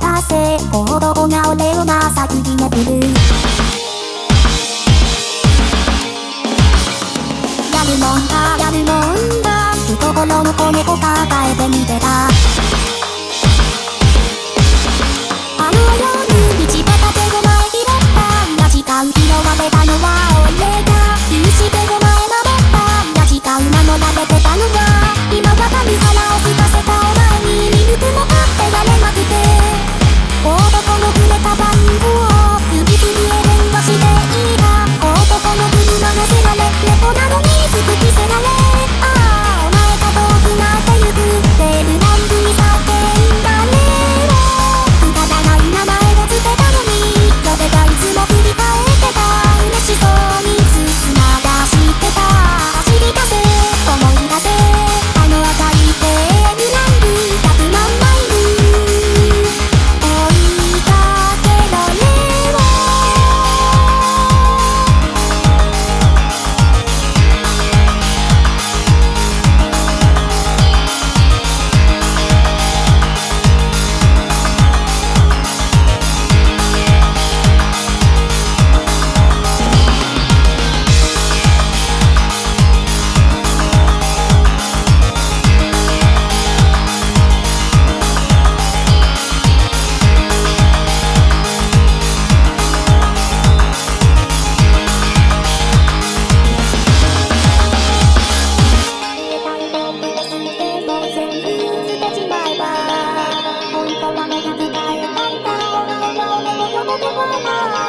達成行動が俺をまさきにくる。やるもんだやるもんだ。懐の子猫抱えてみてた。oh mama mama